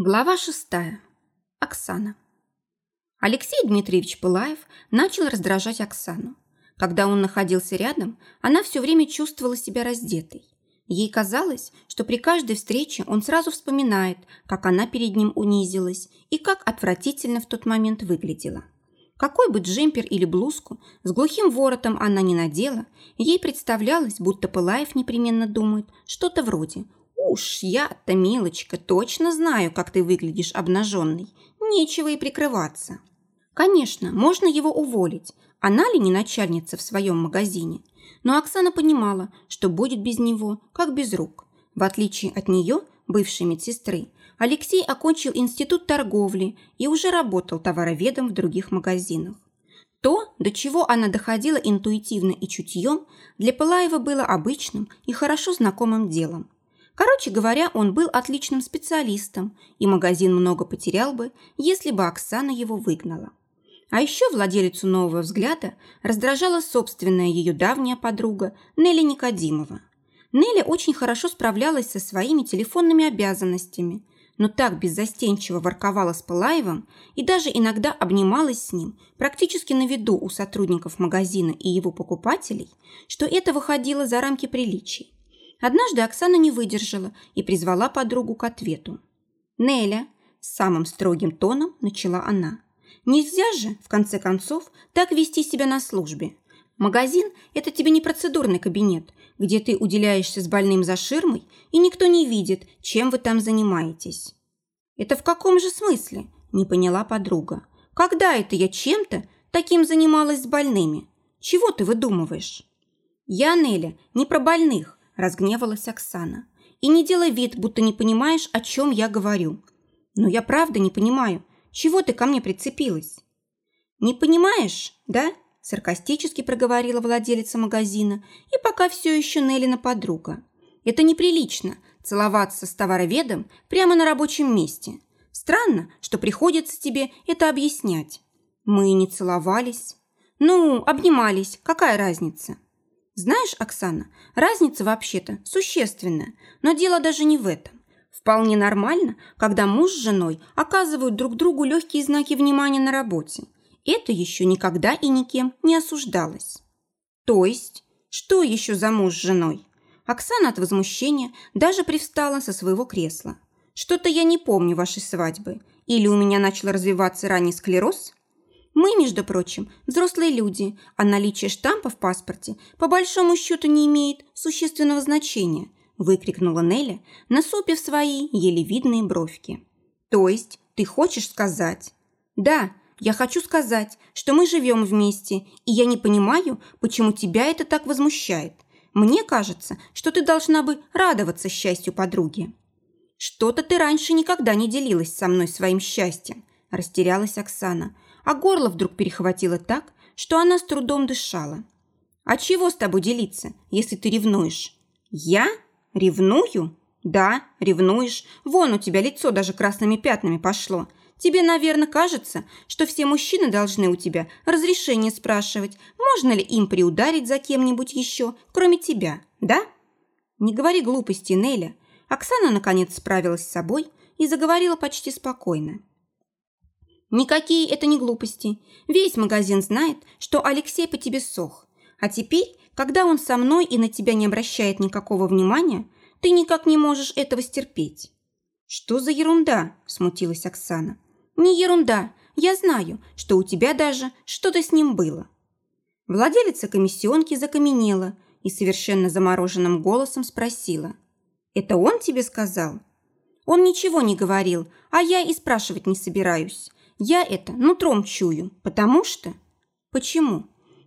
Глава шестая. Оксана. Алексей Дмитриевич Пылаев начал раздражать Оксану. Когда он находился рядом, она все время чувствовала себя раздетой. Ей казалось, что при каждой встрече он сразу вспоминает, как она перед ним унизилась и как отвратительно в тот момент выглядела. Какой бы джемпер или блузку с глухим воротом она не надела, ей представлялось, будто Пылаев непременно думает что-то вроде – Уж я-то, милочка, точно знаю, как ты выглядишь обнаженной. Нечего и прикрываться. Конечно, можно его уволить. Она ли не начальница в своем магазине? Но Оксана понимала, что будет без него, как без рук. В отличие от нее, бывшей медсестры, Алексей окончил институт торговли и уже работал товароведом в других магазинах. То, до чего она доходила интуитивно и чутьем, для Пылаева было обычным и хорошо знакомым делом. Короче говоря, он был отличным специалистом, и магазин много потерял бы, если бы Оксана его выгнала. А еще владелицу нового взгляда раздражала собственная ее давняя подруга Нелли Никодимова. Нелли очень хорошо справлялась со своими телефонными обязанностями, но так беззастенчиво ворковала с Пылаевым и даже иногда обнималась с ним практически на виду у сотрудников магазина и его покупателей, что это выходило за рамки приличий. Однажды Оксана не выдержала и призвала подругу к ответу. «Неля», – самым строгим тоном начала она. «Нельзя же, в конце концов, так вести себя на службе. Магазин – это тебе не процедурный кабинет, где ты уделяешься с больным за ширмой, и никто не видит, чем вы там занимаетесь». «Это в каком же смысле?» – не поняла подруга. «Когда это я чем-то таким занималась с больными? Чего ты выдумываешь?» «Я, Неля, не про больных разгневалась Оксана. «И не делай вид, будто не понимаешь, о чем я говорю. Но я правда не понимаю, чего ты ко мне прицепилась?» «Не понимаешь, да?» – саркастически проговорила владелица магазина и пока все еще Неллина подруга. «Это неприлично – целоваться с товароведом прямо на рабочем месте. Странно, что приходится тебе это объяснять. Мы не целовались. Ну, обнимались, какая разница?» Знаешь, Оксана, разница вообще-то существенная, но дело даже не в этом. Вполне нормально, когда муж с женой оказывают друг другу легкие знаки внимания на работе. Это еще никогда и никем не осуждалось. То есть, что еще за муж с женой? Оксана от возмущения даже привстала со своего кресла. Что-то я не помню вашей свадьбы. Или у меня начал развиваться ранний склероз? Мы, между прочим, взрослые люди, а наличие штампа в паспорте по большому счету не имеет существенного значения», выкрикнула Нелли, насупив свои еле видные бровки. «То есть ты хочешь сказать?» «Да, я хочу сказать, что мы живем вместе, и я не понимаю, почему тебя это так возмущает. Мне кажется, что ты должна бы радоваться счастью подруги». «Что-то ты раньше никогда не делилась со мной своим счастьем», растерялась Оксана – а горло вдруг перехватило так, что она с трудом дышала. «А чего с тобой делиться, если ты ревнуешь?» «Я? Ревную?» «Да, ревнуешь. Вон у тебя лицо даже красными пятнами пошло. Тебе, наверное, кажется, что все мужчины должны у тебя разрешение спрашивать, можно ли им приударить за кем-нибудь еще, кроме тебя, да?» «Не говори глупости, Неля». Оксана, наконец, справилась с собой и заговорила почти спокойно. Никакие это не глупости. Весь магазин знает, что Алексей по тебе сох. А теперь, когда он со мной и на тебя не обращает никакого внимания, ты никак не можешь этого стерпеть». «Что за ерунда?» – смутилась Оксана. «Не ерунда. Я знаю, что у тебя даже что-то с ним было». Владелица комиссионки закаменела и совершенно замороженным голосом спросила. «Это он тебе сказал?» «Он ничего не говорил, а я и спрашивать не собираюсь. Я это нутром чую, потому что... Почему?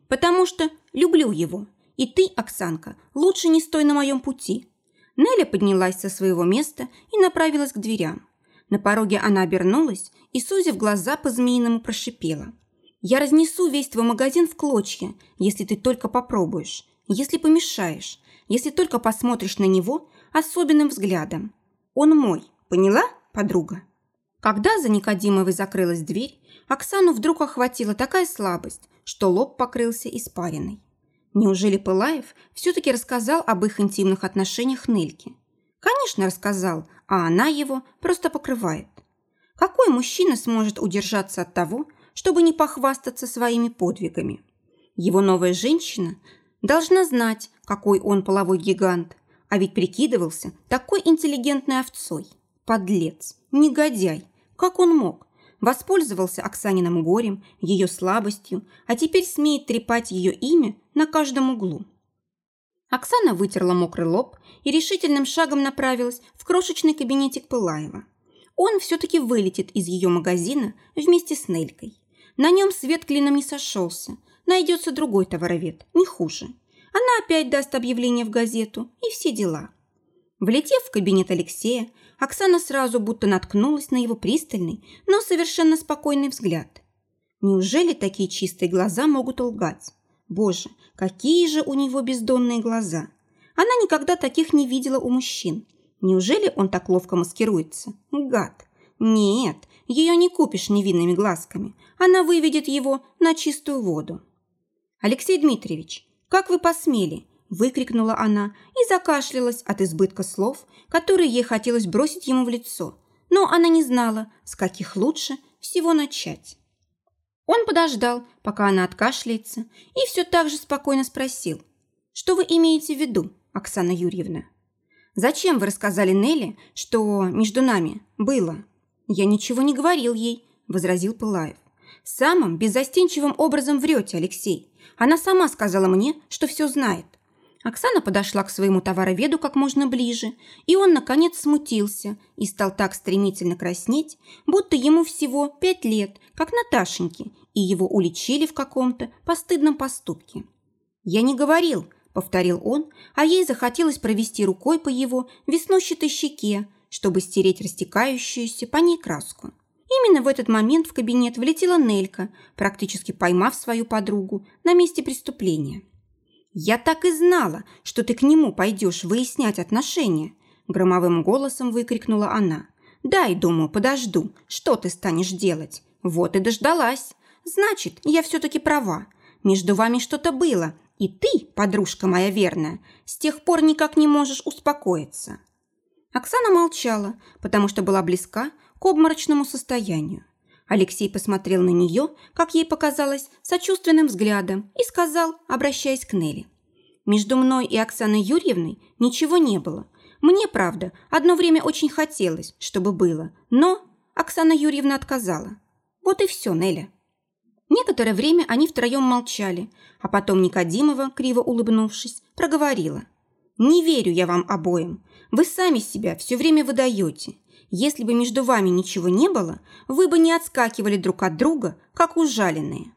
Потому что люблю его. И ты, Оксанка, лучше не стой на моем пути. Неля поднялась со своего места и направилась к дверям. На пороге она обернулась и, сузив глаза, по-змеиному прошипела. «Я разнесу весь твой магазин в клочья, если ты только попробуешь, если помешаешь, если только посмотришь на него особенным взглядом. Он мой, поняла, подруга?» Когда за Никодимовой закрылась дверь, Оксану вдруг охватила такая слабость, что лоб покрылся испариной. Неужели Пылаев все-таки рассказал об их интимных отношениях Нельке? Конечно, рассказал, а она его просто покрывает. Какой мужчина сможет удержаться от того, чтобы не похвастаться своими подвигами? Его новая женщина должна знать, какой он половой гигант, а ведь прикидывался такой интеллигентной овцой. Подлец, негодяй, как он мог? Воспользовался Оксаниным горем, ее слабостью, а теперь смеет трепать ее имя на каждом углу. Оксана вытерла мокрый лоб и решительным шагом направилась в крошечный кабинетик Пылаева. Он все-таки вылетит из ее магазина вместе с Нелькой. На нем свет клином не сошелся. Найдется другой товаровед, не хуже. Она опять даст объявление в газету и все дела. Влетев в кабинет Алексея, Оксана сразу будто наткнулась на его пристальный, но совершенно спокойный взгляд. Неужели такие чистые глаза могут лгать? Боже, какие же у него бездонные глаза! Она никогда таких не видела у мужчин. Неужели он так ловко маскируется? Гад! Нет, ее не купишь невинными глазками. Она выведет его на чистую воду. Алексей Дмитриевич, как вы посмели? Выкрикнула она и закашлялась от избытка слов, которые ей хотелось бросить ему в лицо. Но она не знала, с каких лучше всего начать. Он подождал, пока она откашляется, и все так же спокойно спросил. «Что вы имеете в виду, Оксана Юрьевна?» «Зачем вы рассказали Нелли, что между нами было?» «Я ничего не говорил ей», – возразил Пылаев. «Самым беззастенчивым образом врете, Алексей. Она сама сказала мне, что все знает. Оксана подошла к своему товароведу как можно ближе, и он, наконец, смутился и стал так стремительно краснеть, будто ему всего пять лет, как Наташеньке, и его уличили в каком-то постыдном поступке. «Я не говорил», — повторил он, а ей захотелось провести рукой по его веснущатой щеке, чтобы стереть растекающуюся по ней краску. Именно в этот момент в кабинет влетела Нелька, практически поймав свою подругу на месте преступления. «Я так и знала, что ты к нему пойдешь выяснять отношения!» Громовым голосом выкрикнула она. «Дай, думаю, подожду. Что ты станешь делать? Вот и дождалась. Значит, я все-таки права. Между вами что-то было, и ты, подружка моя верная, с тех пор никак не можешь успокоиться». Оксана молчала, потому что была близка к обморочному состоянию. Алексей посмотрел на нее, как ей показалось, сочувственным взглядом и сказал, обращаясь к Нелли. «Между мной и Оксаной Юрьевной ничего не было. Мне, правда, одно время очень хотелось, чтобы было, но Оксана Юрьевна отказала. Вот и все, Неля». Некоторое время они втроем молчали, а потом Никодимова, криво улыбнувшись, проговорила. «Не верю я вам обоим. Вы сами себя все время выдаете. Если бы между вами ничего не было, вы бы не отскакивали друг от друга, как ужаленные».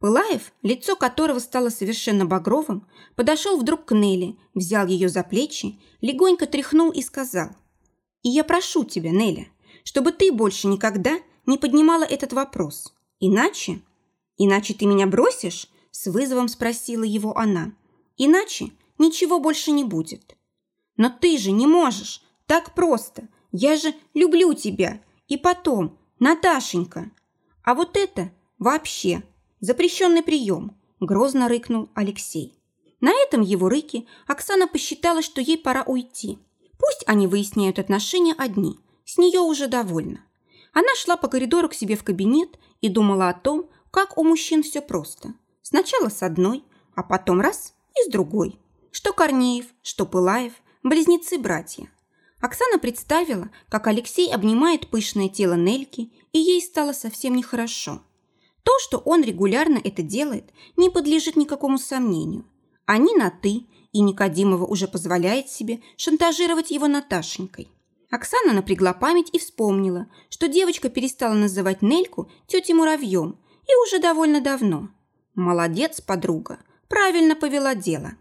Пылаев, лицо которого стало совершенно багровым, подошел вдруг к Нелли, взял ее за плечи, легонько тряхнул и сказал. «И я прошу тебя, Неля, чтобы ты больше никогда не поднимала этот вопрос. Иначе...» «Иначе ты меня бросишь?» – с вызовом спросила его она. «Иначе ничего больше не будет». «Но ты же не можешь, так просто. Я же люблю тебя. И потом, Наташенька. А вот это вообще запрещенный прием, грозно рыкнул Алексей. На этом его рыке Оксана посчитала, что ей пора уйти. Пусть они выясняют отношения одни, с нее уже довольна. Она шла по коридору к себе в кабинет и думала о том, как у мужчин все просто. Сначала с одной, а потом раз и с другой. Что Корнеев, что Пылаев, близнецы-братья. Оксана представила, как Алексей обнимает пышное тело Нельки, и ей стало совсем нехорошо. То, что он регулярно это делает, не подлежит никакому сомнению. Они на «ты», и Никодимова уже позволяет себе шантажировать его Наташенькой. Оксана напрягла память и вспомнила, что девочка перестала называть Нельку тетей Муравьем и уже довольно давно. Молодец, подруга, правильно повела дело.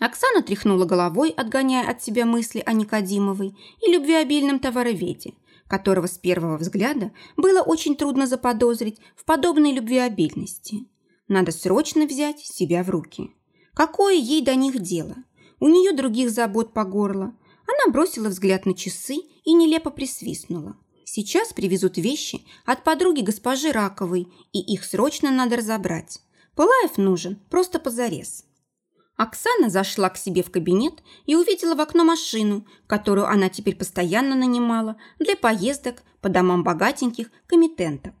Оксана тряхнула головой, отгоняя от себя мысли о Никодимовой и любвеобильном товароведе, которого с первого взгляда было очень трудно заподозрить в подобной любвеобильности. Надо срочно взять себя в руки. Какое ей до них дело? У нее других забот по горло. Она бросила взгляд на часы и нелепо присвистнула. Сейчас привезут вещи от подруги госпожи Раковой, и их срочно надо разобрать. Пылаев нужен просто позарез. Оксана зашла к себе в кабинет и увидела в окно машину, которую она теперь постоянно нанимала для поездок по домам богатеньких комитенток.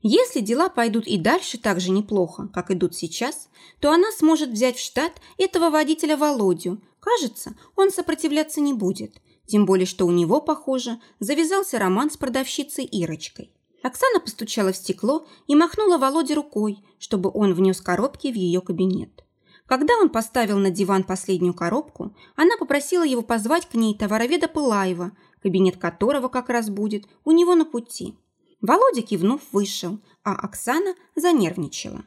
Если дела пойдут и дальше так же неплохо, как идут сейчас, то она сможет взять в штат этого водителя Володю. Кажется, он сопротивляться не будет. Тем более, что у него, похоже, завязался роман с продавщицей Ирочкой. Оксана постучала в стекло и махнула Володе рукой, чтобы он внес коробки в ее кабинет. Когда он поставил на диван последнюю коробку, она попросила его позвать к ней товароведа Пылаева, кабинет которого как раз будет у него на пути. Володя, кивнув, вышел, а Оксана занервничала.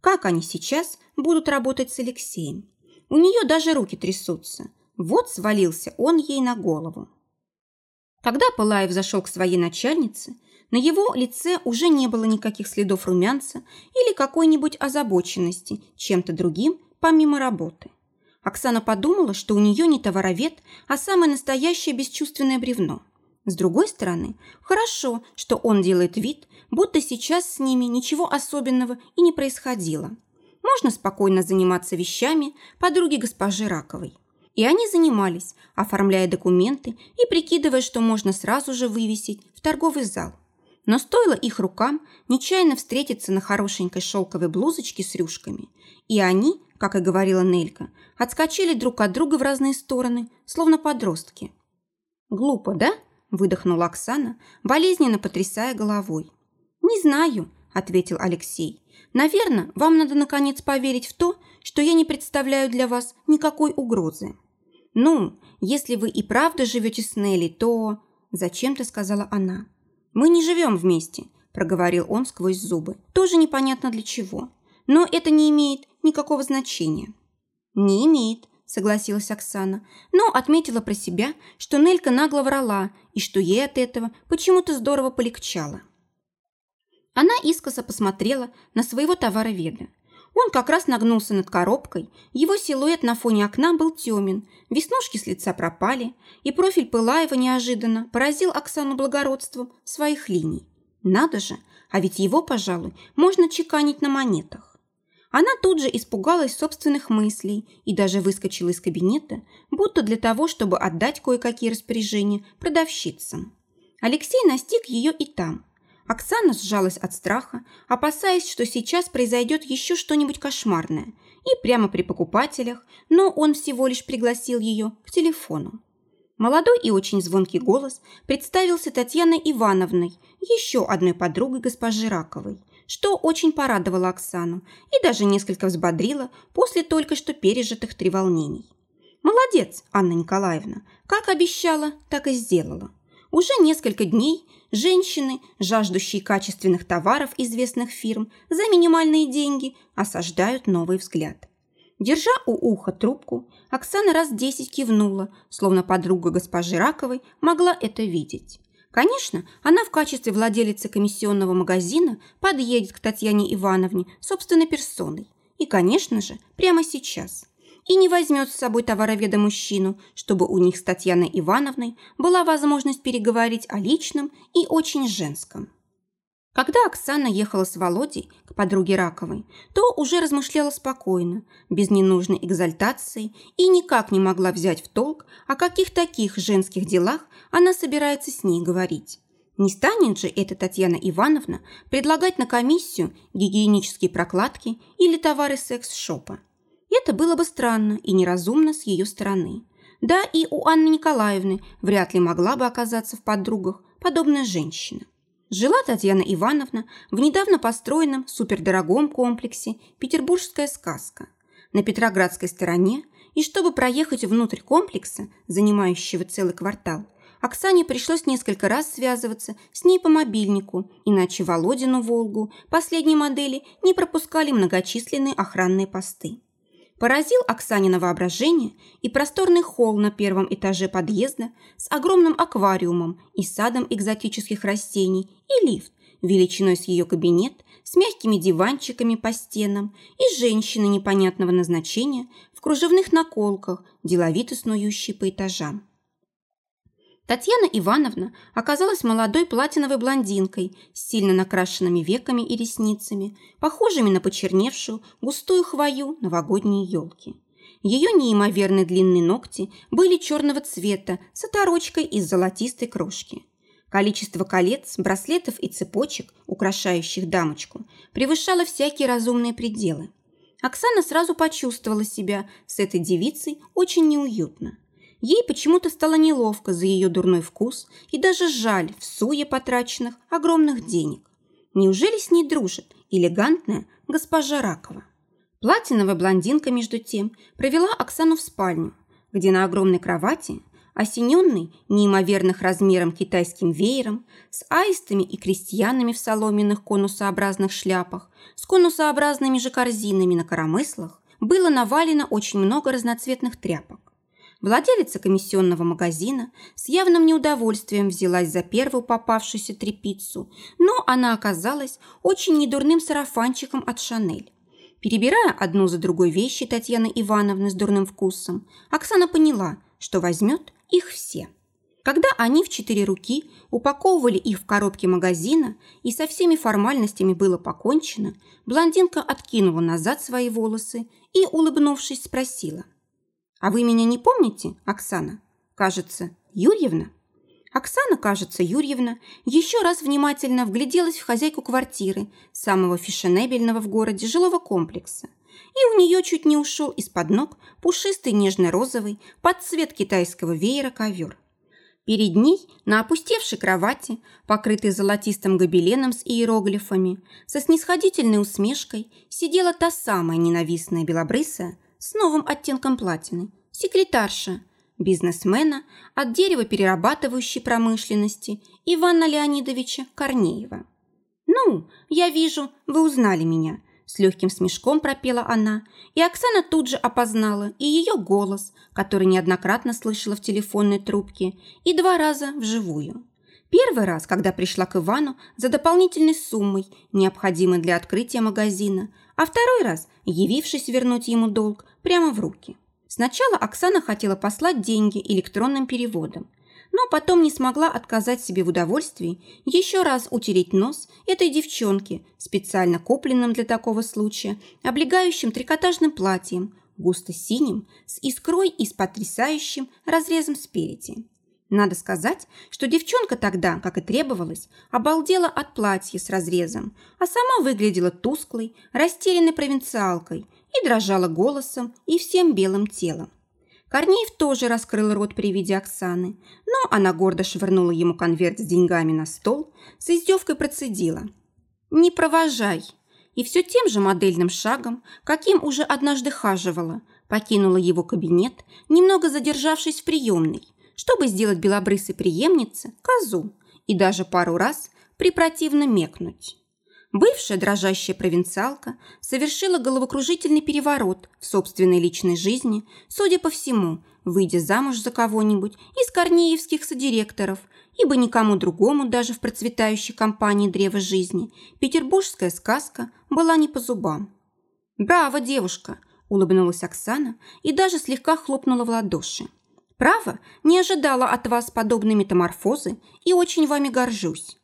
Как они сейчас будут работать с Алексеем? У нее даже руки трясутся. Вот свалился он ей на голову. Когда Пылаев зашел к своей начальнице, на его лице уже не было никаких следов румянца или какой-нибудь озабоченности чем-то другим, помимо работы. Оксана подумала, что у нее не товаровед, а самое настоящее бесчувственное бревно. С другой стороны, хорошо, что он делает вид, будто сейчас с ними ничего особенного и не происходило. Можно спокойно заниматься вещами подруги госпожи Раковой. И они занимались, оформляя документы и прикидывая, что можно сразу же вывесить в торговый зал. Но стоило их рукам нечаянно встретиться на хорошенькой шелковой блузочке с рюшками, и они, как и говорила Нелька, отскочили друг от друга в разные стороны, словно подростки. «Глупо, да?» – выдохнула Оксана, болезненно потрясая головой. «Не знаю», – ответил Алексей. «Наверное, вам надо наконец поверить в то, что я не представляю для вас никакой угрозы». «Ну, если вы и правда живете с Нелли, то...» – зачем-то сказала она. «Мы не живем вместе», – проговорил он сквозь зубы. «Тоже непонятно для чего. Но это не имеет никакого значения». «Не имеет», – согласилась Оксана, но отметила про себя, что Нелька нагло врала и что ей от этого почему-то здорово полегчало. Она искоса посмотрела на своего товароведа. Он как раз нагнулся над коробкой, его силуэт на фоне окна был темен, веснушки с лица пропали, и профиль Пылаева неожиданно поразил Оксану благородством своих линий. Надо же, а ведь его, пожалуй, можно чеканить на монетах. Она тут же испугалась собственных мыслей и даже выскочила из кабинета, будто для того, чтобы отдать кое-какие распоряжения продавщицам. Алексей настиг ее и там. Оксана сжалась от страха, опасаясь, что сейчас произойдет еще что-нибудь кошмарное, и прямо при покупателях, но он всего лишь пригласил ее к телефону. Молодой и очень звонкий голос представился Татьяной Ивановной, еще одной подругой госпожи Раковой, что очень порадовало Оксану и даже несколько взбодрило после только что пережитых треволнений. «Молодец, Анна Николаевна! Как обещала, так и сделала. Уже несколько дней женщины, жаждущие качественных товаров известных фирм за минимальные деньги, осаждают новый взгляд. Держа у уха трубку, Оксана раз десять кивнула, словно подруга госпожи Раковой могла это видеть. Конечно, она в качестве владелицы комиссионного магазина подъедет к Татьяне Ивановне собственной персоной. И, конечно же, прямо сейчас. И не возьмет с собой товароведа мужчину, чтобы у них с Татьяной Ивановной была возможность переговорить о личном и очень женском. Когда Оксана ехала с Володей к подруге Раковой, то уже размышляла спокойно, без ненужной экзальтации и никак не могла взять в толк, о каких таких женских делах она собирается с ней говорить. Не станет же эта Татьяна Ивановна предлагать на комиссию гигиенические прокладки или товары секс-шопа. Это было бы странно и неразумно с ее стороны. Да и у Анны Николаевны вряд ли могла бы оказаться в подругах подобная женщина. Жила Татьяна Ивановна в недавно построенном супердорогом комплексе «Петербургская сказка» на Петроградской стороне, и чтобы проехать внутрь комплекса, занимающего целый квартал, Оксане пришлось несколько раз связываться с ней по мобильнику, иначе Володину «Волгу» последней модели не пропускали многочисленные охранные посты. Поразил Оксанина воображение и просторный холл на первом этаже подъезда с огромным аквариумом и садом экзотических растений и лифт величиной с ее кабинет, с мягкими диванчиками по стенам и женщины непонятного назначения в кружевных наколках, деловито снующей по этажам. Татьяна Ивановна оказалась молодой платиновой блондинкой с сильно накрашенными веками и ресницами, похожими на почерневшую густую хвою новогодней елки. Ее неимоверно длинные ногти были черного цвета с оторочкой из золотистой крошки. Количество колец, браслетов и цепочек, украшающих дамочку, превышало всякие разумные пределы. Оксана сразу почувствовала себя с этой девицей очень неуютно. Ей почему-то стало неловко за ее дурной вкус и даже жаль в суе потраченных огромных денег. Неужели с ней дружит элегантная госпожа Ракова? Платиновая блондинка, между тем, провела Оксану в спальню, где на огромной кровати, осененной неимоверных размером китайским веером, с аистами и крестьянами в соломенных конусообразных шляпах, с конусообразными же корзинами на коромыслах, было навалено очень много разноцветных тряпок. Владелица комиссионного магазина с явным неудовольствием взялась за первую попавшуюся трепицу, но она оказалась очень недурным сарафанчиком от «Шанель». Перебирая одну за другой вещи Татьяны Ивановны с дурным вкусом, Оксана поняла, что возьмет их все. Когда они в четыре руки упаковывали их в коробки магазина и со всеми формальностями было покончено, блондинка откинула назад свои волосы и, улыбнувшись, спросила – «А вы меня не помните, Оксана? Кажется, Юрьевна?» Оксана, кажется, Юрьевна еще раз внимательно вгляделась в хозяйку квартиры самого фешенебельного в городе жилого комплекса. И у нее чуть не ушел из-под ног пушистый нежно-розовый под цвет китайского веера ковер. Перед ней на опустевшей кровати, покрытой золотистым гобеленом с иероглифами, со снисходительной усмешкой сидела та самая ненавистная белобрысая, с новым оттенком платины, секретарша, бизнесмена от деревоперерабатывающей промышленности Ивана Леонидовича Корнеева. «Ну, я вижу, вы узнали меня», – с легким смешком пропела она, и Оксана тут же опознала и ее голос, который неоднократно слышала в телефонной трубке, и два раза вживую. Первый раз, когда пришла к Ивану за дополнительной суммой, необходимой для открытия магазина, а второй раз, явившись вернуть ему долг прямо в руки. Сначала Оксана хотела послать деньги электронным переводом, но потом не смогла отказать себе в удовольствии еще раз утереть нос этой девчонке, специально купленным для такого случая, облегающим трикотажным платьем, густо-синим, с искрой и с потрясающим разрезом спереди. Надо сказать, что девчонка тогда, как и требовалось, обалдела от платья с разрезом, а сама выглядела тусклой, растерянной провинциалкой и дрожала голосом и всем белым телом. Корнеев тоже раскрыл рот при виде Оксаны, но она гордо швырнула ему конверт с деньгами на стол, с издевкой процедила. «Не провожай!» И все тем же модельным шагом, каким уже однажды хаживала, покинула его кабинет, немного задержавшись в приемной, чтобы сделать белобрысой преемнице козу и даже пару раз припротивно мекнуть. Бывшая дрожащая провинциалка совершила головокружительный переворот в собственной личной жизни, судя по всему, выйдя замуж за кого-нибудь из корнеевских содиректоров, ибо никому другому даже в процветающей компании «Древо жизни» петербургская сказка была не по зубам. «Браво, девушка!» – улыбнулась Оксана и даже слегка хлопнула в ладоши. Право, не ожидала от вас подобной метаморфозы и очень вами горжусь».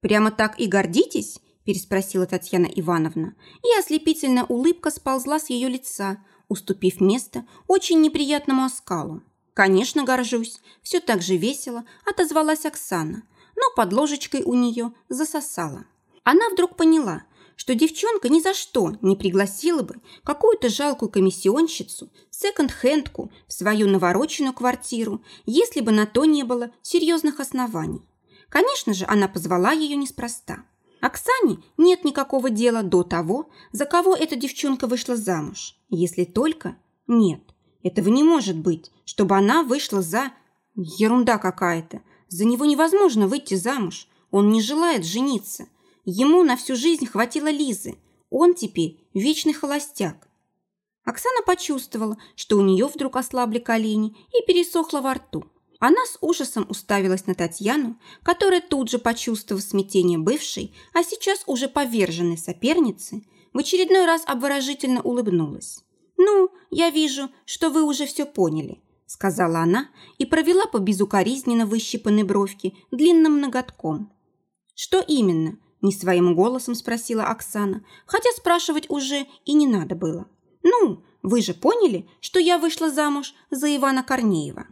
«Прямо так и гордитесь?» – переспросила Татьяна Ивановна, и ослепительная улыбка сползла с ее лица, уступив место очень неприятному оскалу. «Конечно, горжусь», – все так же весело отозвалась Оксана, но под ложечкой у нее засосала. Она вдруг поняла, что девчонка ни за что не пригласила бы какую-то жалкую комиссионщицу, секонд-хендку в свою навороченную квартиру, если бы на то не было серьезных оснований. Конечно же, она позвала ее неспроста. Оксане нет никакого дела до того, за кого эта девчонка вышла замуж. Если только... Нет, этого не может быть, чтобы она вышла за... Ерунда какая-то. За него невозможно выйти замуж. Он не желает жениться. Ему на всю жизнь хватило Лизы. Он теперь вечный холостяк. Оксана почувствовала, что у нее вдруг ослабли колени и пересохло во рту. Она с ужасом уставилась на Татьяну, которая тут же, почувствовав смятение бывшей, а сейчас уже поверженной соперницы, в очередной раз обворожительно улыбнулась. «Ну, я вижу, что вы уже все поняли», – сказала она и провела по безукоризненно выщипанной бровке длинным ноготком. «Что именно?» Не своим голосом спросила Оксана, хотя спрашивать уже и не надо было. «Ну, Вы же поняли, что я вышла замуж за Ивана Корнеева?»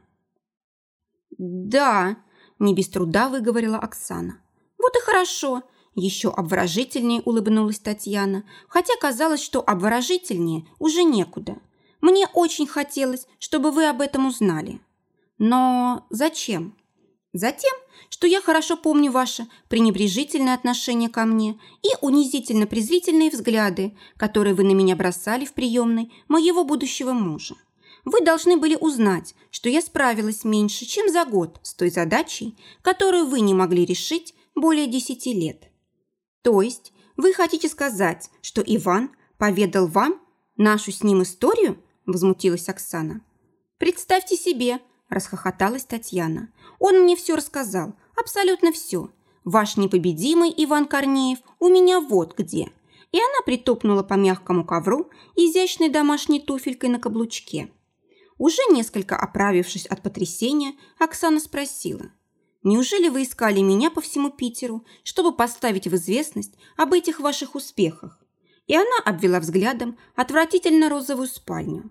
«Да», – не без труда выговорила Оксана. «Вот и хорошо», – еще обворожительнее улыбнулась Татьяна, хотя казалось, что обворожительнее уже некуда. «Мне очень хотелось, чтобы вы об этом узнали». «Но зачем?» «Затем, что я хорошо помню ваше пренебрежительное отношение ко мне и унизительно-презрительные взгляды, которые вы на меня бросали в приемной моего будущего мужа. Вы должны были узнать, что я справилась меньше, чем за год с той задачей, которую вы не могли решить более десяти лет. То есть вы хотите сказать, что Иван поведал вам нашу с ним историю? Возмутилась Оксана. Представьте себе, расхохоталась Татьяна. Он мне все рассказал, абсолютно все. Ваш непобедимый Иван Корнеев у меня вот где. И она притопнула по мягкому ковру изящной домашней туфелькой на каблучке. Уже несколько оправившись от потрясения, Оксана спросила. «Неужели вы искали меня по всему Питеру, чтобы поставить в известность об этих ваших успехах?» И она обвела взглядом отвратительно розовую спальню.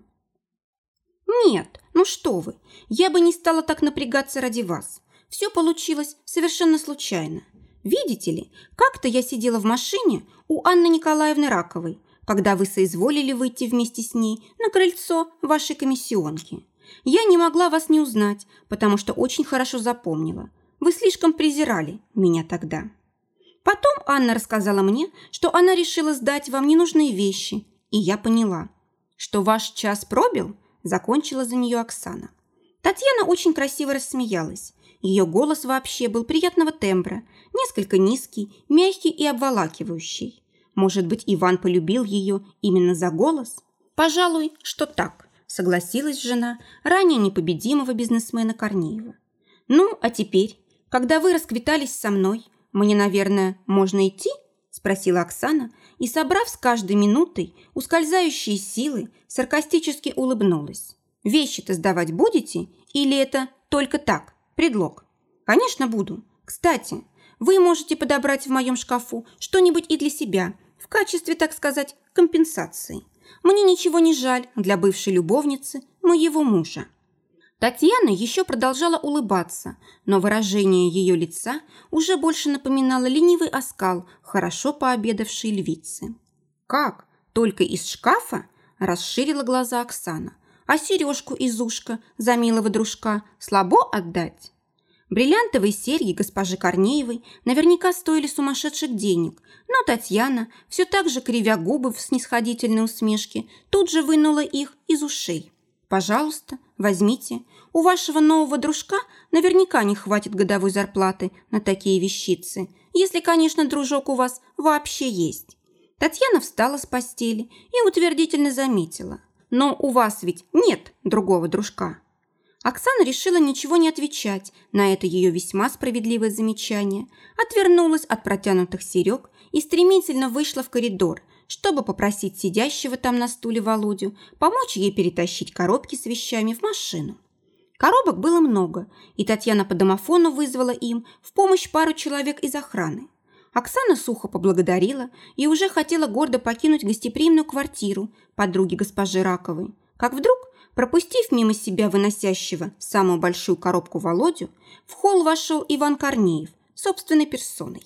«Нет, ну что вы, я бы не стала так напрягаться ради вас. Все получилось совершенно случайно. Видите ли, как-то я сидела в машине у Анны Николаевны Раковой, когда вы соизволили выйти вместе с ней на крыльцо вашей комиссионки. Я не могла вас не узнать, потому что очень хорошо запомнила. Вы слишком презирали меня тогда. Потом Анна рассказала мне, что она решила сдать вам ненужные вещи, и я поняла, что ваш час пробил – закончила за нее Оксана. Татьяна очень красиво рассмеялась. Ее голос вообще был приятного тембра, несколько низкий, мягкий и обволакивающий. Может быть, Иван полюбил ее именно за голос? Пожалуй, что так, согласилась жена ранее непобедимого бизнесмена Корнеева. Ну, а теперь, когда вы расквитались со мной, мне, наверное, можно идти? спросила Оксана и, собрав с каждой минутой ускользающие силы, саркастически улыбнулась. «Вещи-то сдавать будете? Или это только так, предлог?» «Конечно, буду. Кстати, вы можете подобрать в моем шкафу что-нибудь и для себя, в качестве, так сказать, компенсации. Мне ничего не жаль для бывшей любовницы моего мужа». Татьяна еще продолжала улыбаться, но выражение ее лица уже больше напоминало ленивый оскал хорошо пообедавшей львицы. «Как? Только из шкафа?» – расширила глаза Оксана. «А сережку из ушка за милого дружка слабо отдать?» Бриллиантовые серьги госпожи Корнеевой наверняка стоили сумасшедших денег, но Татьяна, все так же кривя губы в снисходительной усмешке, тут же вынула их из ушей. Пожалуйста, возьмите. У вашего нового дружка наверняка не хватит годовой зарплаты на такие вещицы, если, конечно, дружок у вас вообще есть. Татьяна встала с постели и утвердительно заметила. Но у вас ведь нет другого дружка. Оксана решила ничего не отвечать на это ее весьма справедливое замечание, отвернулась от протянутых серег и стремительно вышла в коридор, чтобы попросить сидящего там на стуле Володю помочь ей перетащить коробки с вещами в машину. Коробок было много, и Татьяна по домофону вызвала им в помощь пару человек из охраны. Оксана сухо поблагодарила и уже хотела гордо покинуть гостеприимную квартиру подруги госпожи Раковой, как вдруг, пропустив мимо себя выносящего самую большую коробку Володю, в холл вошел Иван Корнеев собственной персоной.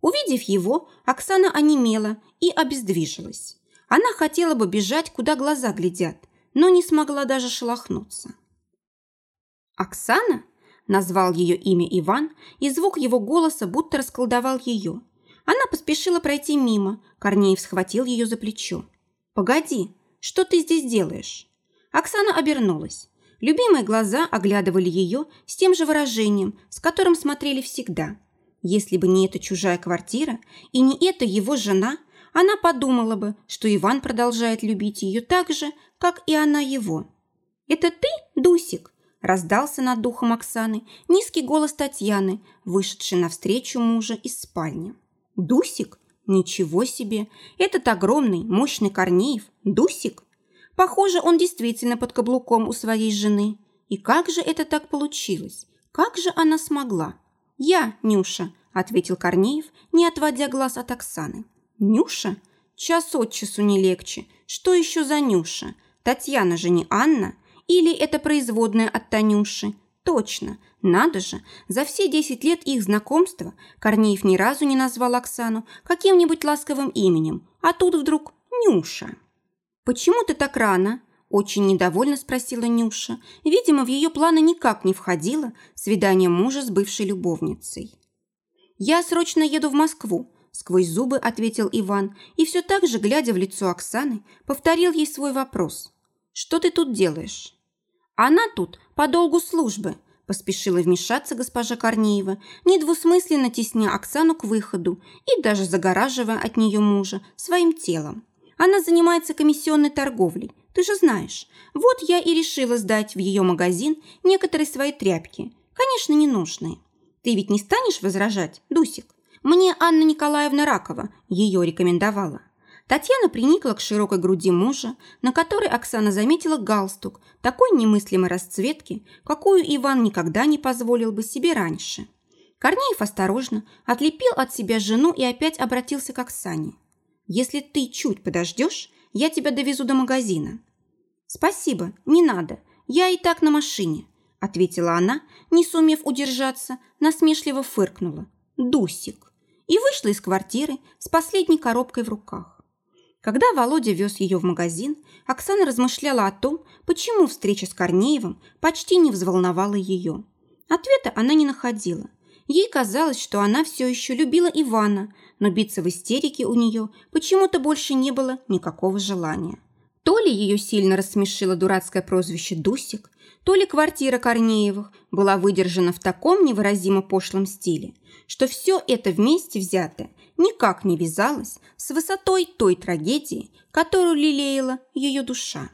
Увидев его, Оксана онемела и обездвижилась. Она хотела бы бежать, куда глаза глядят, но не смогла даже шелохнуться. «Оксана?» – назвал ее имя Иван, и звук его голоса будто расколдовал ее. Она поспешила пройти мимо, Корнеев схватил ее за плечо. «Погоди, что ты здесь делаешь?» Оксана обернулась. Любимые глаза оглядывали ее с тем же выражением, с которым смотрели всегда – если бы не эта чужая квартира и не эта его жена, она подумала бы, что Иван продолжает любить ее так же, как и она его. «Это ты, Дусик?» – раздался над духом Оксаны низкий голос Татьяны, вышедший навстречу мужа из спальни. «Дусик? Ничего себе! Этот огромный, мощный Корнеев – Дусик? Похоже, он действительно под каблуком у своей жены. И как же это так получилось? Как же она смогла?» «Я, Нюша», – ответил Корнеев, не отводя глаз от Оксаны. «Нюша? Час от часу не легче. Что еще за Нюша? Татьяна же не Анна? Или это производная от Танюши? Точно, надо же, за все 10 лет их знакомства Корнеев ни разу не назвал Оксану каким-нибудь ласковым именем, а тут вдруг Нюша. «Почему ты так рано?» – очень недовольно спросила Нюша. Видимо, в ее планы никак не входило свидание мужа с бывшей любовницей. «Я срочно еду в Москву», – сквозь зубы ответил Иван и все так же, глядя в лицо Оксаны, повторил ей свой вопрос. «Что ты тут делаешь?» «Она тут по долгу службы», – поспешила вмешаться госпожа Корнеева, недвусмысленно тесня Оксану к выходу и даже загораживая от нее мужа своим телом. Она занимается комиссионной торговлей, ты же знаешь. Вот я и решила сдать в ее магазин некоторые свои тряпки, конечно, ненужные. Ты ведь не станешь возражать, Дусик? Мне Анна Николаевна Ракова ее рекомендовала. Татьяна приникла к широкой груди мужа, на которой Оксана заметила галстук такой немыслимой расцветки, какую Иван никогда не позволил бы себе раньше. Корнеев осторожно отлепил от себя жену и опять обратился к Оксане. «Если ты чуть подождешь, я тебя довезу до магазина». «Спасибо, не надо, я и так на машине», ответила она, не сумев удержаться, насмешливо фыркнула. «Дусик!» и вышла из квартиры с последней коробкой в руках. Когда Володя вез ее в магазин, Оксана размышляла о том, почему встреча с Корнеевым почти не взволновала ее. Ответа она не находила. Ей казалось, что она все еще любила Ивана, но биться в истерике у нее почему-то больше не было никакого желания. То ли ее сильно рассмешило дурацкое прозвище «Дусик», то ли квартира Корнеевых была выдержана в таком невыразимо пошлом стиле, что все это вместе взятое никак не вязалось с высотой той трагедии, которую лелеяла ее душа.